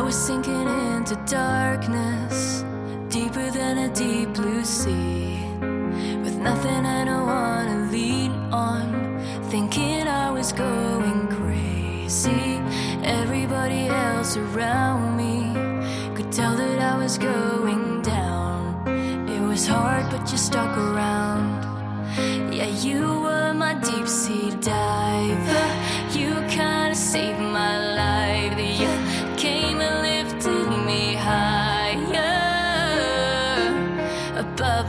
I was sinking into darkness, deeper than a deep blue sea. With nothing I don't wanna lean on, thinking I was going crazy. Everybody else around me could tell that I was going down. It was hard, but you stuck around. Yeah, you were my deep sea dive.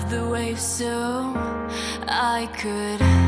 the waves so I could.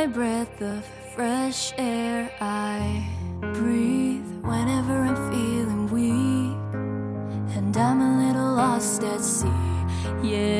my breath of fresh air I breathe whenever I'm feeling weak and I'm a little lost at sea. Yeah.